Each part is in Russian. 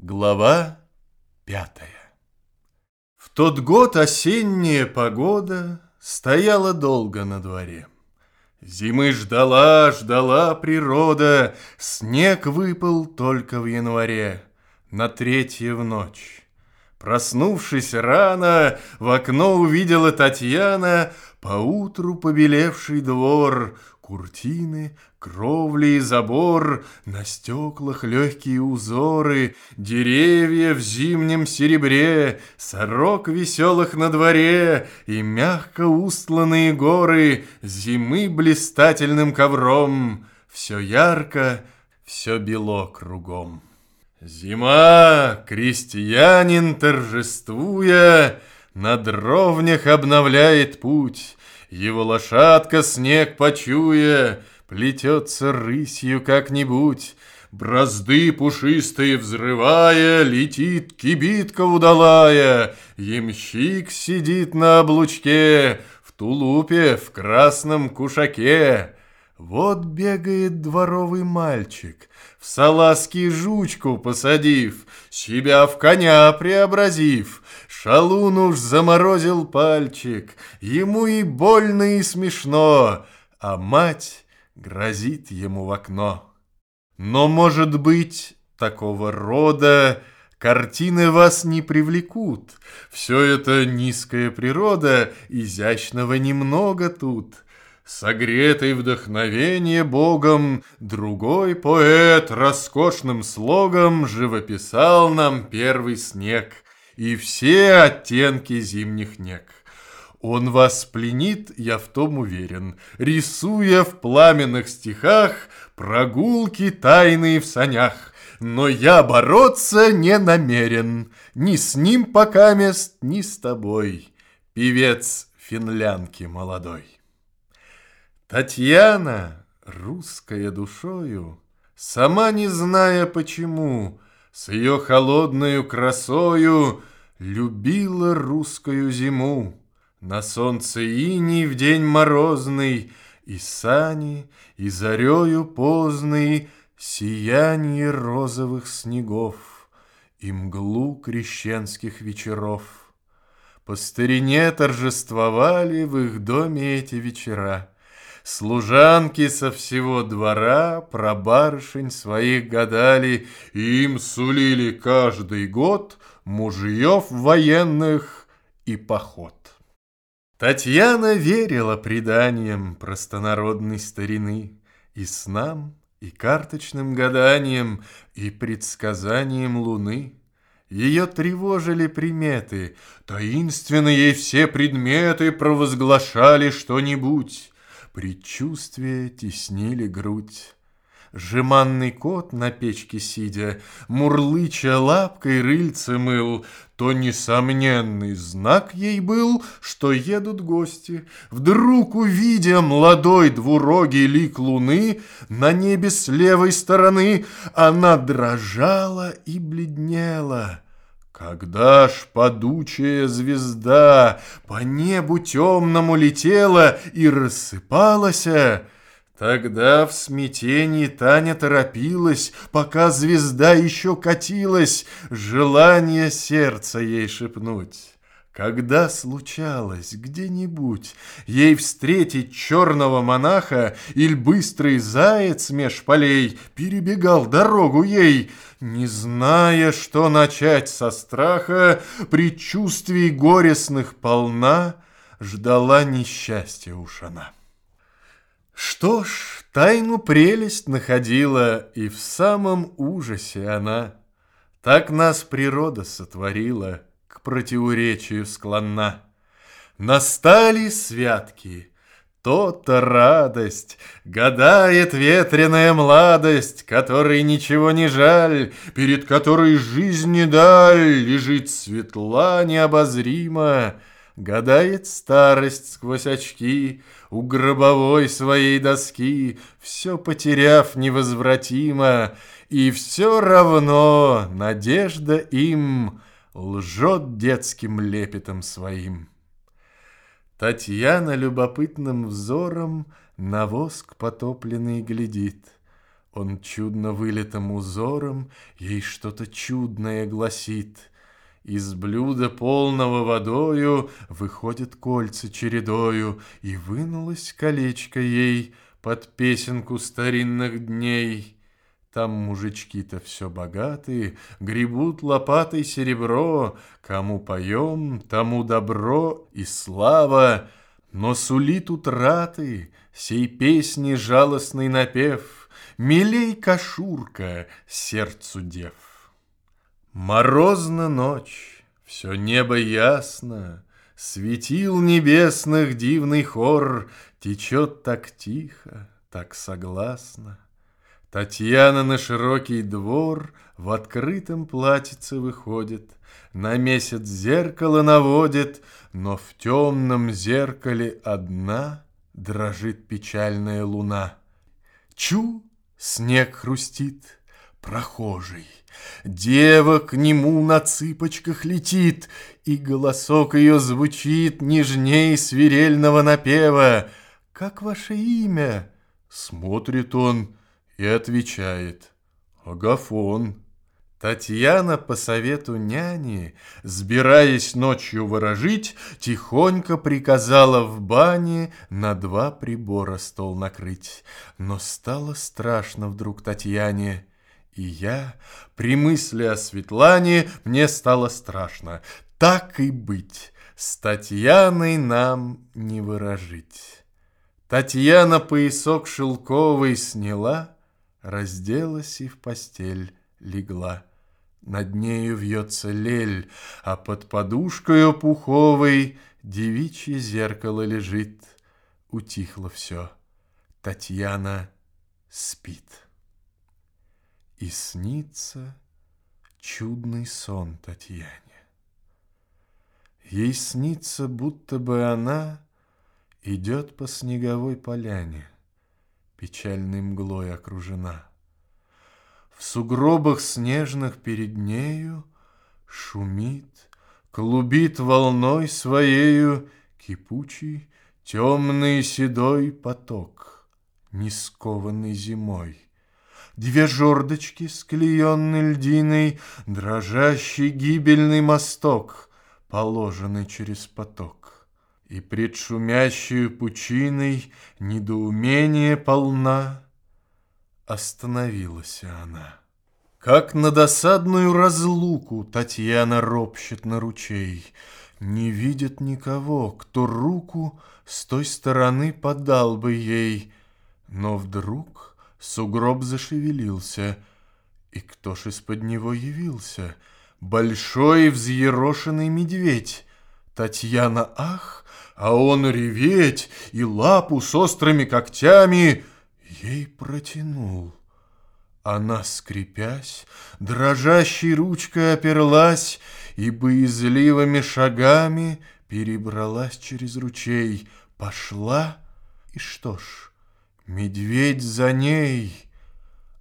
Глава пятая В тот год осенняя погода Стояла долго на дворе. Зимы ждала, ждала природа, Снег выпал только в январе, На третье в ночь. Проснувшись рано, в окно увидела Татьяна Поутру побелевший двор, Куртины, кровли и забор, На стеклах легкие узоры, Деревья в зимнем серебре, Сорок веселых на дворе И мягко устланные горы Зимы блистательным ковром. Все ярко, все бело кругом. Зима, крестьянин торжествуя, На дровнях обновляет путь, Его лошадка снег почуя, Плетется рысью как-нибудь, Бразды пушистые взрывая, Летит кибитка удалая, Ямщик сидит на облучке, В тулупе, в красном кушаке. Вот бегает дворовый мальчик, В салазки жучку посадив, Себя в коня преобразив, Шалун уж заморозил пальчик, Ему и больно, и смешно, А мать грозит ему в окно. Но, может быть, такого рода Картины вас не привлекут. Все это низкая природа, Изящного немного тут — Согретый вдохновение Богом, Другой поэт роскошным слогом Живописал нам первый снег И все оттенки зимних нег. Он вас пленит, я в том уверен, Рисуя в пламенных стихах Прогулки тайные в санях. Но я бороться не намерен Ни с ним пока мест, ни с тобой, Певец финлянки молодой. Татьяна, русская душою, Сама не зная почему, С ее холодною красою Любила русскую зиму. На солнце иней в день морозный И сани, и зарею поздный Сияние розовых снегов И мглу крещенских вечеров. По старине торжествовали В их доме эти вечера — Служанки со всего двора про барышень своих гадали, и им сулили каждый год мужьев военных и поход. Татьяна верила преданиям простонародной старины и снам, и карточным гаданиям, и предсказаниям луны. Ее тревожили приметы, таинственно ей все предметы провозглашали что-нибудь. Предчувствия теснили грудь. Жеманный кот на печке сидя, Мурлыча лапкой рыльце мыл, То несомненный знак ей был, Что едут гости. Вдруг, увидя молодой двурогий лик луны На небе с левой стороны, Она дрожала и бледнела — когда ж падучая звезда по небу темному летела и рассыпалась, Тогда в смятении Таня торопилась, пока звезда еще катилась, желание сердца ей шепнуть. Когда случалось где-нибудь ей встретить черного монаха или быстрый заяц меж полей перебегал дорогу ей, не зная, что начать со страха, предчувствий горестных полна, ждала несчастья уж она. Что ж, тайну прелесть находила, и в самом ужасе она. Так нас природа сотворила — противоречию склонна. Настали святки, то-то радость, Гадает ветреная младость, Которой ничего не жаль, Перед которой жизни даль Лежит светла необозрима, Гадает старость сквозь очки У гробовой своей доски, Все потеряв невозвратимо, И все равно надежда им — лжет детским лепетом своим. Татьяна любопытным взором на воск потопленный глядит. Он чудно вылитым узором ей что-то чудное гласит. Из блюда полного водою выходят кольца чередою, И вынулось колечко ей под песенку старинных дней. Там мужички-то все богатые, гребут лопатой серебро, Кому поем, тому добро и слава, Но сулит утраты сей песни жалостный напев, Милей кашурка сердцу дев. Морозна ночь, все небо ясно, Светил небесных дивный хор Течет так тихо, так согласно. Татьяна на широкий двор В открытом платьице выходит, На месяц зеркало наводит, Но в темном зеркале одна Дрожит печальная луна. Чу, снег хрустит, прохожий. Дева к нему на цыпочках летит, И голосок ее звучит Нежней свирельного напева. «Как ваше имя?» Смотрит он и отвечает «Агафон». Татьяна по совету няни, сбираясь ночью ворожить, тихонько приказала в бане на два прибора стол накрыть. Но стало страшно вдруг Татьяне, и я, при мысли о Светлане, мне стало страшно. Так и быть, с Татьяной нам не выражить. Татьяна поясок шелковый сняла, Разделась и в постель легла. Над нею вьется лель, а под подушкою пуховой Девичье зеркало лежит. Утихло все. Татьяна спит. И снится чудный сон Татьяне. Ей снится, будто бы она Идет по снеговой поляне, Печальной мглой окружена. В сугробах снежных перед нею Шумит, клубит волной своею Кипучий, темный седой поток, Не скованный зимой. Две жердочки, склеенной льдиной, Дрожащий гибельный мосток, Положенный через поток. И пред шумящей пучиной Недоумение полна, Остановилась она. Как на досадную разлуку Татьяна ропщет на ручей, Не видит никого, кто руку С той стороны подал бы ей, Но вдруг Сугроб зашевелился, и кто ж из-под него явился? Большой взъерошенный медведь. Татьяна ах, а он реветь, и лапу с острыми когтями ей протянул. Она, скрипясь, дрожащей ручкой оперлась и боязливыми шагами перебралась через ручей, пошла, и что ж, Медведь за ней.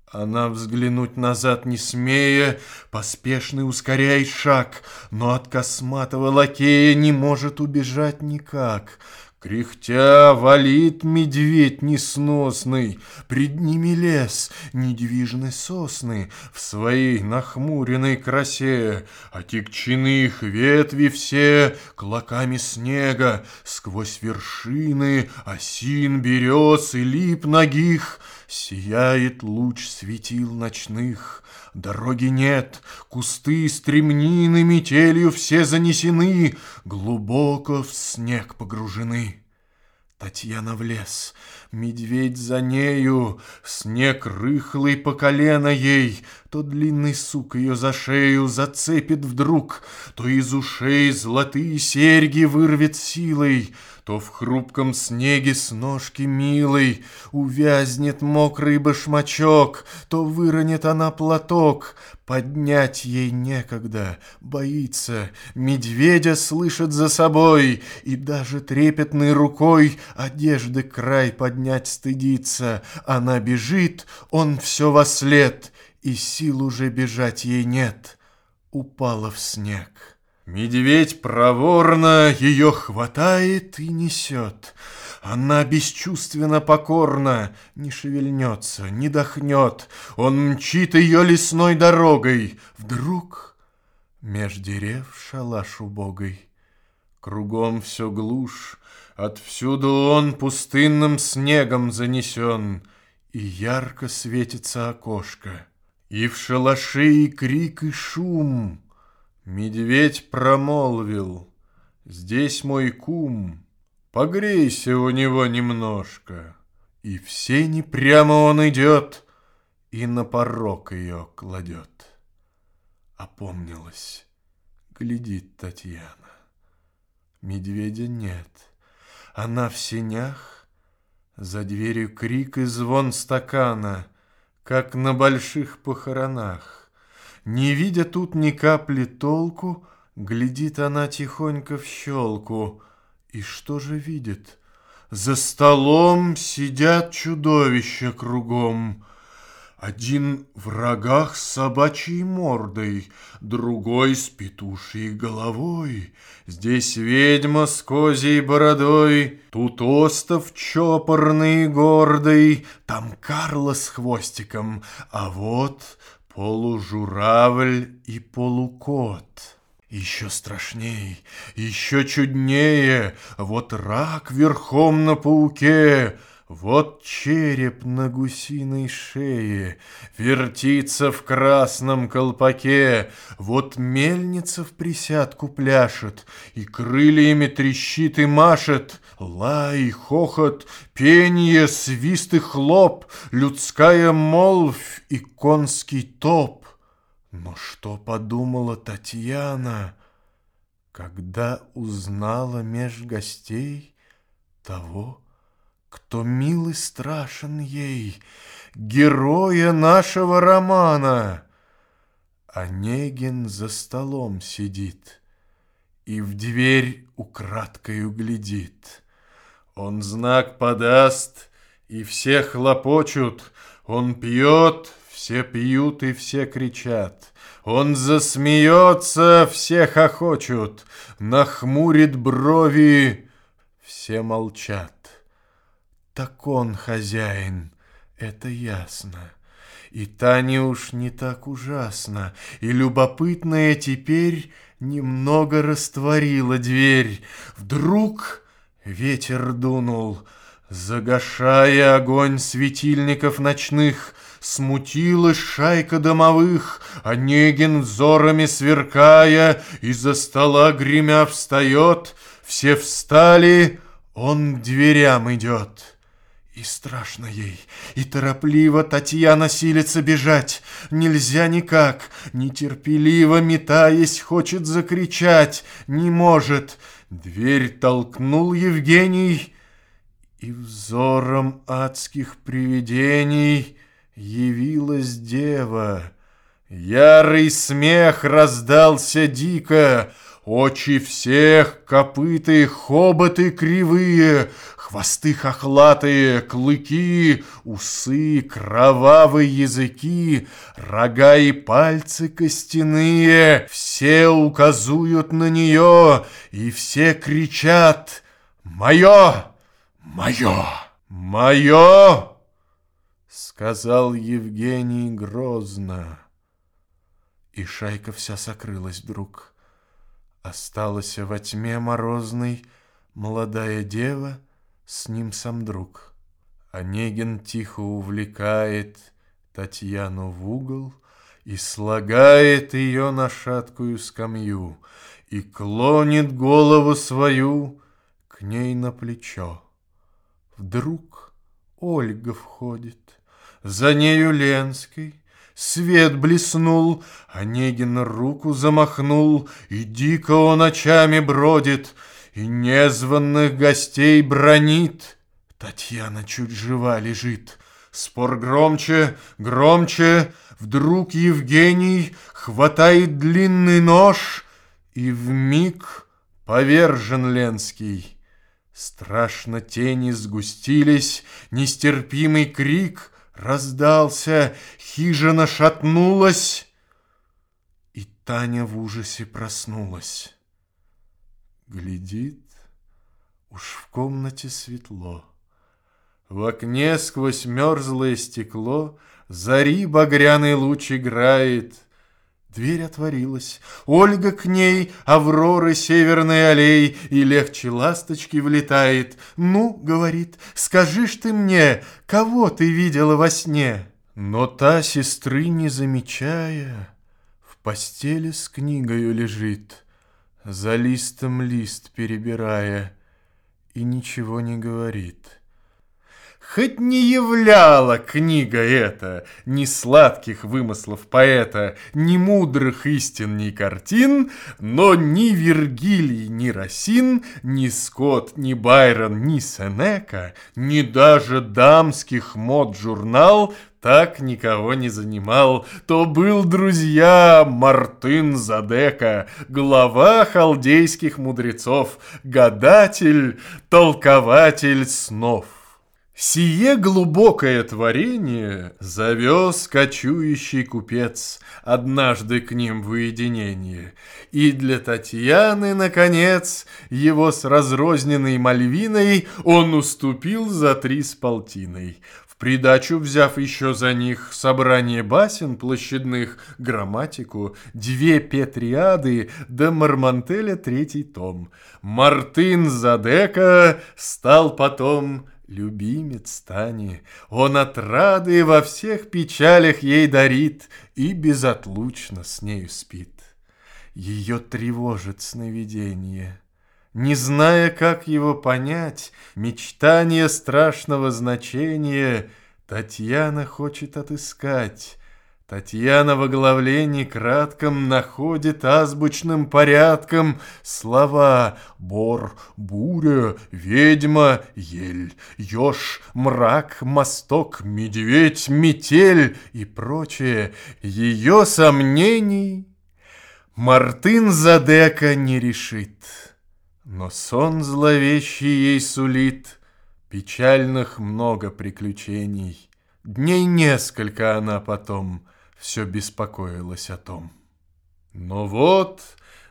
Она взглянуть назад не смея, Поспешный ускоряет шаг, Но от косматого лакея Не может убежать никак. Кряхтя валит медведь несносный, Пред ними лес, недвижны сосны В своей нахмуренной красе, А текчины их ветви все Клоками снега Сквозь вершины осин, берез и лип ногих Сияет луч светил ночных, Дороги нет, кусты стремнины метелью все занесены, Глубоко в снег погружены. Татьяна в лес, медведь за нею, Снег рыхлый по колено ей, То длинный сук ее за шею зацепит вдруг, То из ушей золотые серьги вырвет силой, То в хрупком снеге с ножки милой Увязнет мокрый башмачок, То выронит она платок, Поднять ей некогда, боится, Медведя слышит за собой, И даже трепетной рукой Одежды край поднять стыдится. Она бежит, он все во след, И сил уже бежать ей нет. Упала в снег. Медведь проворно ее хватает и несет. Она бесчувственно покорна, не шевельнется, не дохнет. Он мчит ее лесной дорогой. Вдруг меж дерев шалаш убогой. Кругом все глушь, отвсюду он пустынным снегом занесен, И ярко светится окошко. И в шалаше и крик, и шум. Медведь промолвил, здесь мой кум, Погрейся у него немножко. И в сени прямо он идет И на порог ее кладет. Опомнилась, глядит Татьяна. Медведя нет, она в сенях, За дверью крик и звон стакана — как на больших похоронах. Не видя тут ни капли толку, глядит она тихонько в щелку. И что же видит? За столом сидят чудовища кругом — один в рогах с собачьей мордой, Другой с петушьей головой. Здесь ведьма с козьей бородой, Тут остов чопорный и гордый, Там Карла с хвостиком, а вот Полужуравль и полукот. Еще страшней, еще чуднее, Вот рак верхом на пауке, вот череп на гусиной шее Вертится в красном колпаке, Вот мельница в присядку пляшет И крыльями трещит и машет. Лай, хохот, пенье, свист и хлоп, Людская молвь и конский топ. Но что подумала Татьяна, Когда узнала меж гостей того, кто мил и страшен ей, героя нашего романа. Онегин за столом сидит и в дверь украдкою глядит. Он знак подаст, и все хлопочут, он пьет, все пьют и все кричат. Он засмеется, все хохочут, нахмурит брови, все молчат. Так он хозяин, это ясно. И Таня уж не так ужасно, и любопытная теперь немного растворила дверь. Вдруг ветер дунул, загашая огонь светильников ночных, Смутилась шайка домовых, Онегин взорами сверкая, Из-за стола гремя встает, Все встали, он к дверям идет. И страшно ей, и торопливо Татьяна силится бежать. Нельзя никак, нетерпеливо метаясь, хочет закричать. Не может. Дверь толкнул Евгений, и взором адских привидений явилась дева. Ярый смех раздался дико, Очи всех, копыты, хоботы кривые, Хвосты хохлатые, клыки, усы, кровавые языки, Рога и пальцы костяные, Все указуют на нее, И все кричат «Мое! Мое! Мое!» Сказал Евгений грозно. И шайка вся сокрылась вдруг. Осталась во тьме морозной молодая дева, с ним сам друг. Онегин тихо увлекает Татьяну в угол и слагает ее на шаткую скамью и клонит голову свою к ней на плечо. Вдруг Ольга входит, за нею Ленский, Свет блеснул, Онегин руку замахнул, И дико он ночами бродит, И незваных гостей бронит. Татьяна чуть жива лежит. Спор громче, громче, Вдруг Евгений хватает длинный нож, И в миг повержен Ленский. Страшно тени сгустились, Нестерпимый крик — раздался, хижина шатнулась, и Таня в ужасе проснулась. Глядит, Уж в комнате светло. В окне сквозь мерзлое стекло Зари багряный луч играет. Дверь отворилась. Ольга к ней, Авроры северной аллей, И легче ласточки влетает. «Ну, — говорит, — скажи ж ты мне, Кого ты видела во сне?» Но та, сестры не замечая, В постели с книгою лежит, За листом лист перебирая, И ничего не говорит. Хоть не являла книга эта Ни сладких вымыслов поэта, Ни мудрых истин, ни картин, Но ни Вергилий, ни Росин, Ни Скотт, ни Байрон, ни Сенека, Ни даже дамских мод журнал так никого не занимал, то был, друзья, Мартын Задека, глава халдейских мудрецов, гадатель, толкователь снов. Сие глубокое творение завез кочующий купец однажды к ним в уединение, и для Татьяны, наконец, его с разрозненной Мальвиной он уступил за три с полтиной. В придачу взяв еще за них собрание басен площадных, грамматику, две петриады да Мармантеля третий том. Мартын Задека стал потом Любимец Тани, он отрады во всех печалях ей дарит И безотлучно с нею спит. Ее тревожит сновидение. Не зная, как его понять, мечтание страшного значения Татьяна хочет отыскать Татьяна в оглавлении кратком находит азбучным порядком слова «бор», «буря», «ведьма», «ель», «еж», «мрак», «мосток», «медведь», «метель» и прочее. Ее сомнений Мартын Задека не решит, но сон зловещий ей сулит печальных много приключений. Дней несколько она потом — все беспокоилась о том. Но вот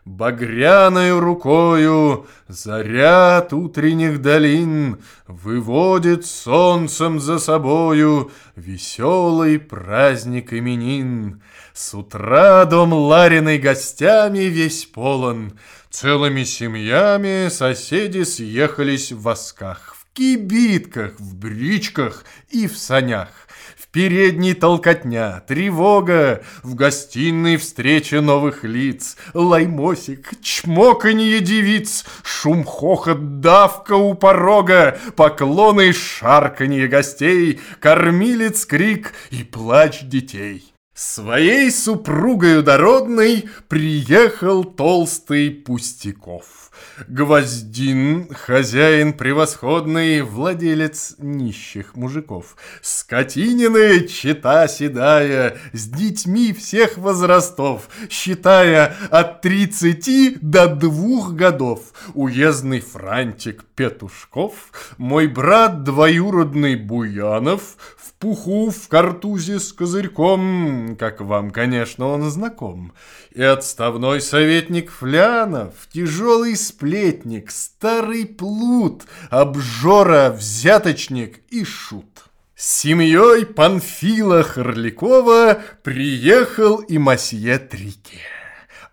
багряною рукою Заряд утренних долин Выводит солнцем за собою Веселый праздник именин. С утра дом Лариной гостями весь полон, Целыми семьями соседи съехались в восках, В кибитках, в бричках и в санях передней толкотня, тревога, в гостиной встреча новых лиц, лаймосик, чмоканье девиц, шум хохот, давка у порога, поклоны шарканье гостей, кормилец крик и плач детей. Своей супругою дородной приехал толстый Пустяков. Гвоздин, хозяин превосходный, владелец нищих мужиков. Скотинины, чита седая, с детьми всех возрастов, считая от тридцати до двух годов. Уездный франтик Петушков, мой брат двоюродный Буянов, в пуху, в картузе с козырьком, как вам, конечно, он знаком, и отставной советник Флянов, тяжелый сплетник, старый плут, обжора, взяточник и шут. С семьей Панфила Харлякова приехал и масье Трике.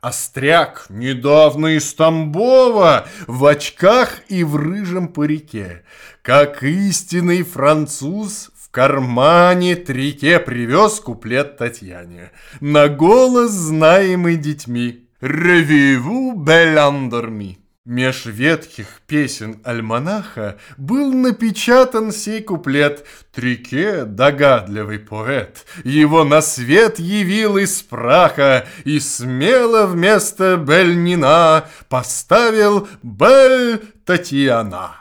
Остряк недавно из Тамбова, в очках и в рыжем парике. Как истинный француз, в кармане Трике привез куплет Татьяне. На голос знаемый детьми. «Ревиву беландерми». Меж ветхих песен альманаха был напечатан сей куплет Трике, догадливый поэт, его на свет явил из праха И смело вместо Бельнина поставил Бель Татьяна.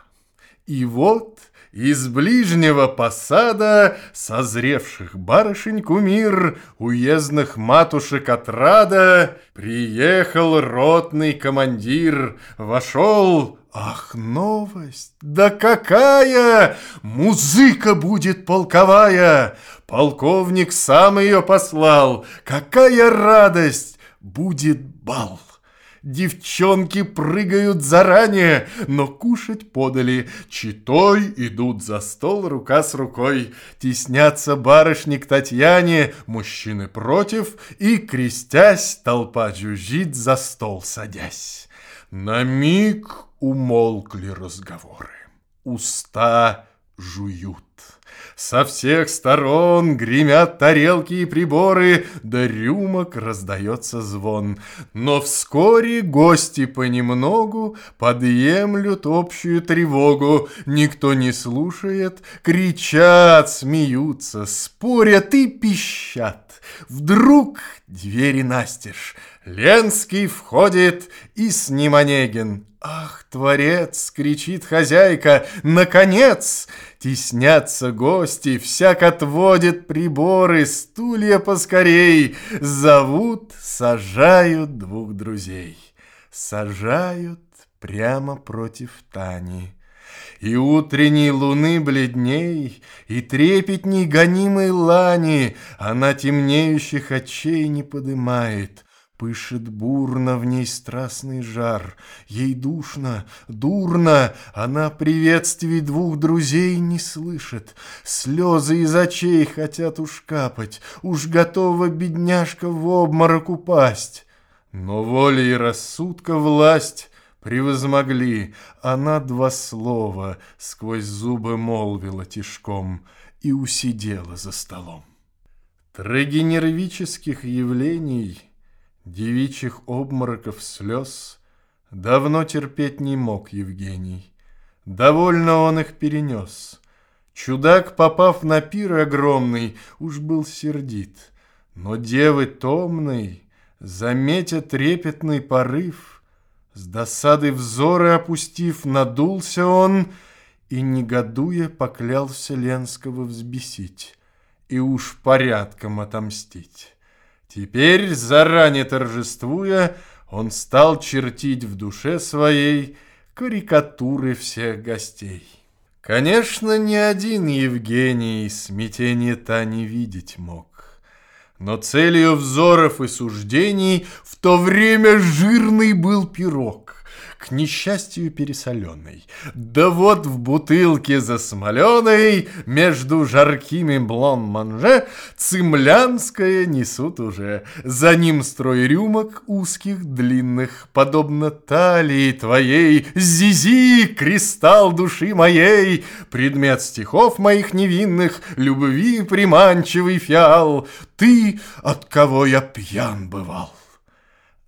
И вот из ближнего посада созревших барышень кумир, уездных матушек отрада, приехал ротный командир, вошел Ах, новость! Да какая! Музыка будет полковая! Полковник сам ее послал. Какая радость! Будет бал! Девчонки прыгают заранее, но кушать подали. Читой идут за стол рука с рукой. Теснятся барышни к Татьяне, мужчины против, и, крестясь, толпа жужжит за стол садясь. На миг умолкли разговоры. Уста жуют. Со всех сторон гремят тарелки и приборы, до рюмок раздается звон. Но вскоре гости понемногу подъемлют общую тревогу. Никто не слушает, кричат, смеются, спорят и пищат. Вдруг двери настежь, Ленский входит, и с ним Онегин. «Ах, творец!» — кричит хозяйка. «Наконец!» Теснятся гости, всяк отводит приборы, Стулья поскорей. Зовут, сажают двух друзей. Сажают прямо против Тани. И утренней луны бледней, И трепетней гонимой лани Она темнеющих очей не подымает — Пышет бурно в ней страстный жар, Ей душно, дурно, Она приветствий двух друзей не слышит. Слезы из очей хотят уж капать, Уж готова бедняжка в обморок упасть. Но воля и рассудка власть превозмогли. Она два слова сквозь зубы молвила тишком И усидела за столом. Трагенервических явлений — Девичьих обмороков слез Давно терпеть не мог Евгений. Довольно он их перенес. Чудак, попав на пир огромный, Уж был сердит. Но девы томной, Заметя трепетный порыв, С досадой взоры опустив, Надулся он и, негодуя, Поклялся Ленского взбесить И уж порядком отомстить. Теперь, заранее торжествуя, он стал чертить в душе своей карикатуры всех гостей. Конечно, ни один Евгений смятение та не видеть мог. Но целью взоров и суждений в то время жирный был пирог к несчастью пересоленной. Да вот в бутылке засмоленной между жаркими блон-манже цимлянское несут уже. За ним строй рюмок узких, длинных, подобно талии твоей. Зизи, кристалл души моей, предмет стихов моих невинных, любви приманчивый фиал, ты, от кого я пьян бывал.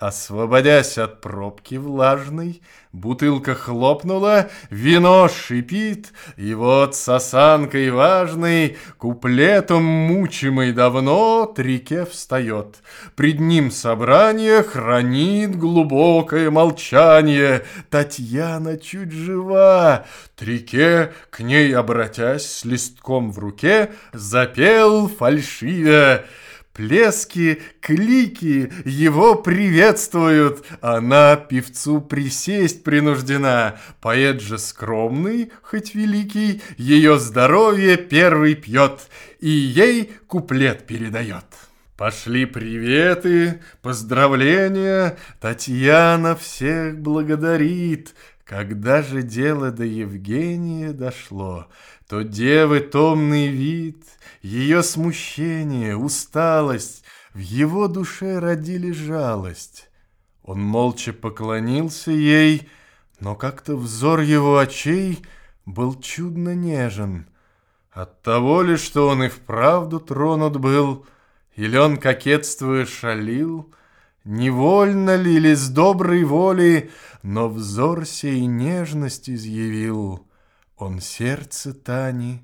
Освободясь от пробки влажной, бутылка хлопнула, вино шипит, и вот с осанкой важной, куплетом мучимый давно, Трике встает. Пред ним собрание хранит глубокое молчание. Татьяна чуть жива, Трике, к ней обратясь с листком в руке, запел фальшивя. Плески, клики его приветствуют. Она певцу присесть принуждена. Поэт же скромный, хоть великий, ее здоровье первый пьет и ей куплет передает. Пошли приветы, поздравления, Татьяна всех благодарит. Когда же дело до Евгения дошло, то девы томный вид, ее смущение, усталость в его душе родили жалость. Он молча поклонился ей, но как-то взор его очей был чудно нежен. От того ли, что он и вправду тронут был, или он, кокетствуя, шалил, невольно ли или с доброй воли, но взор сей нежность изъявил — он сердце Тани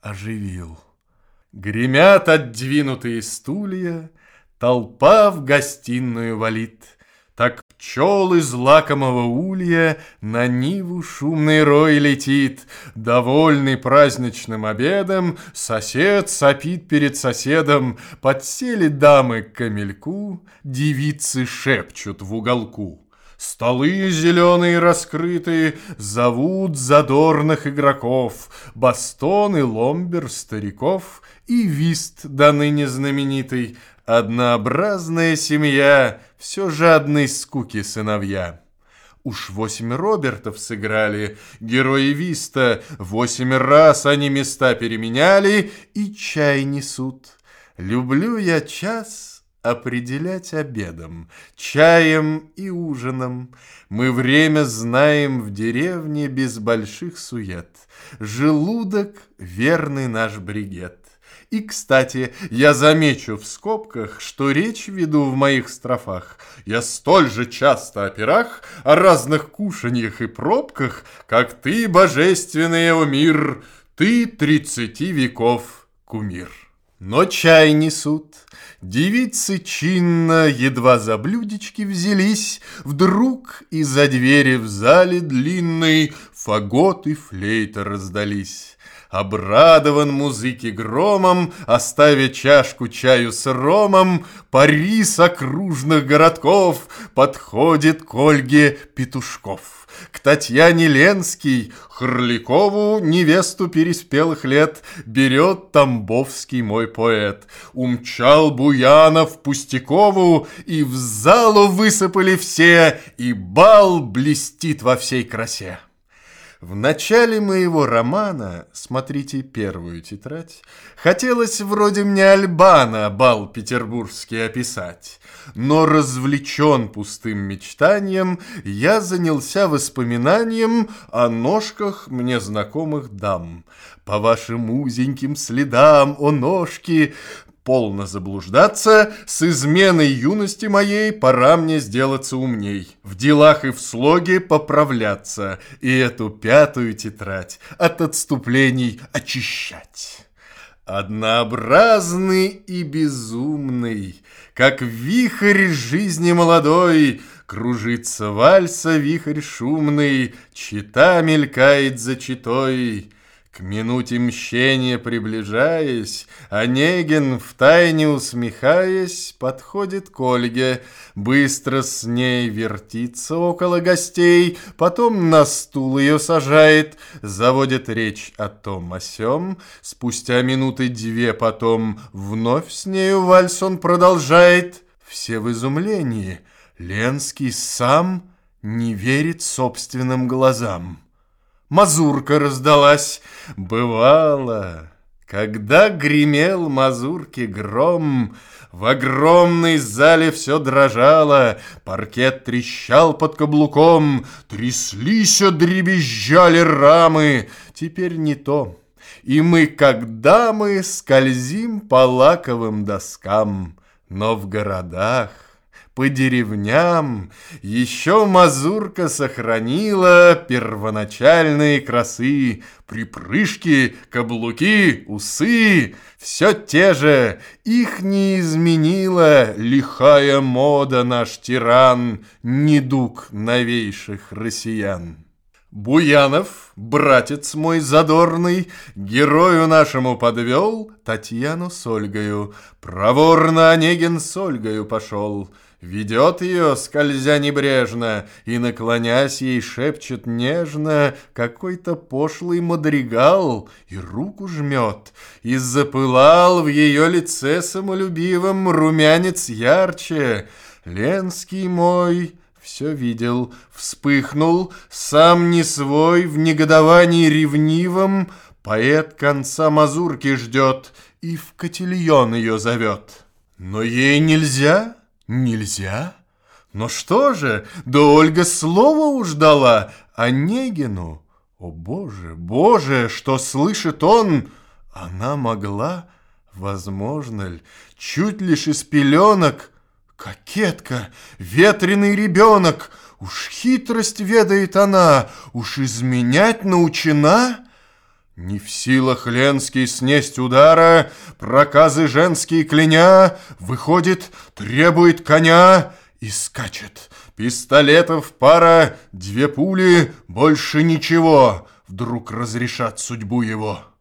оживил. Гремят отдвинутые стулья, Толпа в гостиную валит. Так пчел из лакомого улья На ниву шумный рой летит. Довольный праздничным обедом, Сосед сопит перед соседом. Подсели дамы к камельку, Девицы шепчут в уголку. Столы зеленые раскрытые зовут задорных игроков, Бастон и ломбер стариков и вист до ныне знаменитый. Однообразная семья все жадной скуки сыновья. Уж восемь Робертов сыграли, герои Виста, восемь раз они места переменяли и чай несут. Люблю я час определять обедом, чаем и ужином. Мы время знаем в деревне без больших сует. Желудок — верный наш бригет. И, кстати, я замечу в скобках, что речь веду в моих строфах. Я столь же часто о пирах, о разных кушаньях и пробках, как ты, божественный мир, ты тридцати веков кумир. Но чай несут. Девицы чинно, едва за блюдечки взялись, Вдруг из-за двери в зале длинной Фагот и флейта раздались. Обрадован музыки громом, Оставя чашку чаю с ромом, Парис окружных городков Подходит к Ольге Петушков. К Татьяне Ленский, Харликову, невесту переспелых лет, Берет Тамбовский мой поэт. Умчал Буянов Пустякову, И в залу высыпали все, И бал блестит во всей красе. В начале моего романа, смотрите первую тетрадь, хотелось вроде мне Альбана бал петербургский описать, но развлечен пустым мечтанием, я занялся воспоминанием о ножках мне знакомых дам. По вашим узеньким следам, о ножки, Полно заблуждаться, с изменой юности моей пора мне сделаться умней, в делах и в слоге поправляться, и эту пятую тетрадь от отступлений очищать. Однообразный и безумный, как вихрь жизни молодой, Кружится вальса вихрь шумный, чита мелькает за читой. Минуте мщения приближаясь, Онегин, втайне усмехаясь, Подходит к Ольге, быстро с ней вертится около гостей, Потом на стул ее сажает, заводит речь о том о сём, Спустя минуты две потом вновь с нею вальс он продолжает. Все в изумлении, Ленский сам не верит собственным глазам мазурка раздалась. Бывало, когда гремел мазурки гром, В огромной зале все дрожало, Паркет трещал под каблуком, Тряслись, дребезжали рамы. Теперь не то. И мы, когда мы скользим по лаковым доскам, Но в городах по деревням еще мазурка сохранила первоначальные красы, припрыжки, каблуки, усы. Все те же, их не изменила лихая мода наш тиран, недуг новейших россиян. Буянов, братец мой задорный, Герою нашему подвел Татьяну с Ольгою. Проворно Онегин с Ольгою пошел. Ведет ее, скользя небрежно, И, наклонясь ей, шепчет нежно Какой-то пошлый мадригал И руку жмет. И запылал в ее лице самолюбивом Румянец ярче. Ленский мой все видел, вспыхнул, сам не свой, в негодовании ревнивом, поэт конца мазурки ждет и в котельон ее зовет. Но ей нельзя, нельзя. Но что же, да Ольга слово уж дала Онегину. О, Боже, Боже, что слышит он? Она могла, возможно ли, чуть лишь из пеленок Кокетка, ветреный ребенок, Уж хитрость ведает она, Уж изменять научена. Не в силах Ленский снесть удара, Проказы женские кляня, Выходит, требует коня И скачет. Пистолетов пара, Две пули, больше ничего, Вдруг разрешат судьбу его.